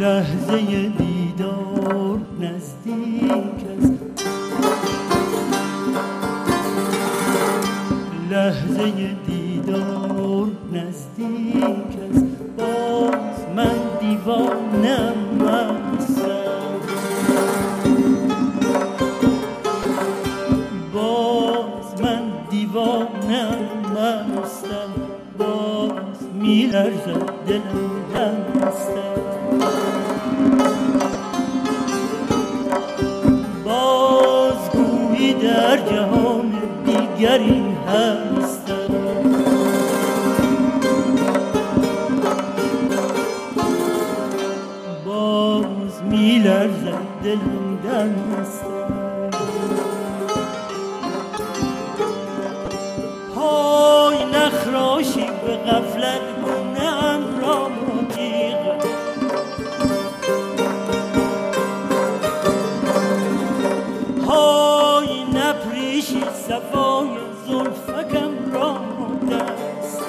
لحظه دیدار نزدیک است. لحظه دیدار نزدیک است. باز من دیوانم هستم باز من دیوانم هستم باز میلرزد دلم هستم در جهان دیگری هستم باز میلرزد دلم در نخراشی به غفلت گونه را صفای زلفکم را دست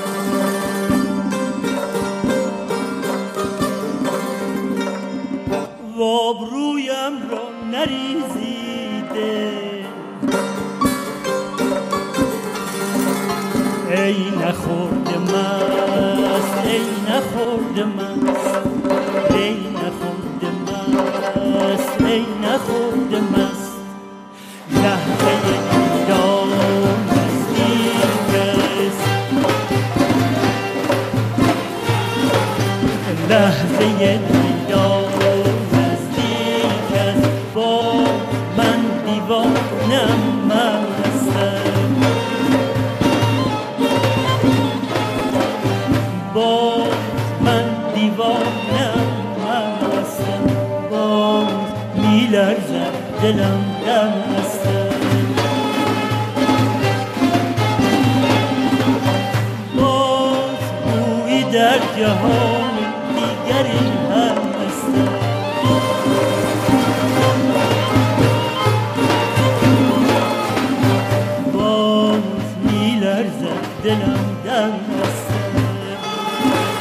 و رویم را نریزیده. ای نخورد مست ای نخورد مست ای نخورد مست ای نخورد مست. لحظه لحظه دیدار نزدیک است. با من دیوانم. با من دیوانم مستم باز میلرزد دلم دستم. باز روی در جهان دیگری هم باز میلرزد دلم دست ای نخورده مست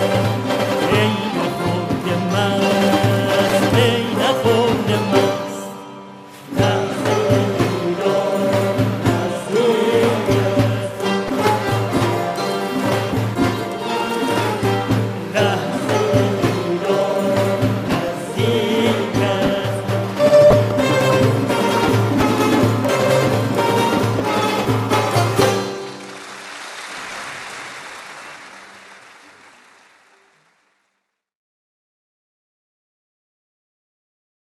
ای نخورده مست